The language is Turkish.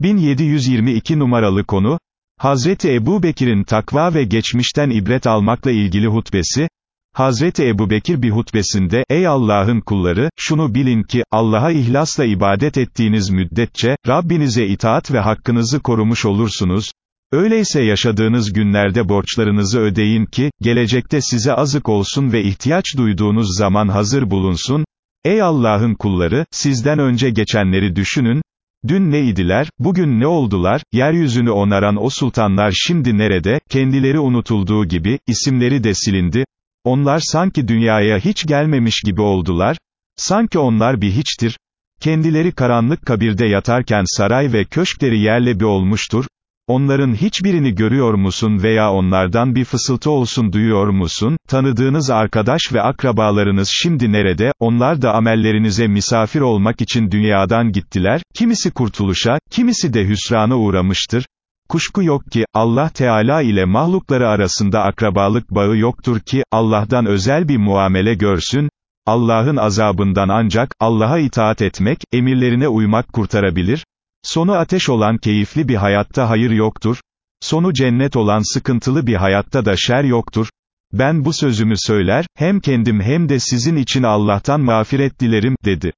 1722 numaralı konu, Hazreti Ebu Bekir'in takva ve geçmişten ibret almakla ilgili hutbesi, Hazreti Ebu Bekir bir hutbesinde, ey Allah'ın kulları, şunu bilin ki, Allah'a ihlasla ibadet ettiğiniz müddetçe, Rabbinize itaat ve hakkınızı korumuş olursunuz, öyleyse yaşadığınız günlerde borçlarınızı ödeyin ki, gelecekte size azık olsun ve ihtiyaç duyduğunuz zaman hazır bulunsun, ey Allah'ın kulları, sizden önce geçenleri düşünün, Dün neydiler, bugün ne oldular, yeryüzünü onaran o sultanlar şimdi nerede, kendileri unutulduğu gibi, isimleri de silindi, onlar sanki dünyaya hiç gelmemiş gibi oldular, sanki onlar bir hiçtir, kendileri karanlık kabirde yatarken saray ve köşkleri yerle bir olmuştur, onların hiçbirini görüyor musun veya onlardan bir fısıltı olsun duyuyor musun, tanıdığınız arkadaş ve akrabalarınız şimdi nerede, onlar da amellerinize misafir olmak için dünyadan gittiler, kimisi kurtuluşa, kimisi de hüsrana uğramıştır, Kuşku yok ki, Allah Teala ile mahlukları arasında akrabalık bağı yoktur ki, Allah'tan özel bir muamele görsün, Allah'ın azabından ancak, Allah'a itaat etmek, emirlerine uymak kurtarabilir, sonu ateş olan keyifli bir hayatta hayır yoktur, sonu cennet olan sıkıntılı bir hayatta da şer yoktur, ben bu sözümü söyler, hem kendim hem de sizin için Allah'tan mağfiret dilerim, dedi.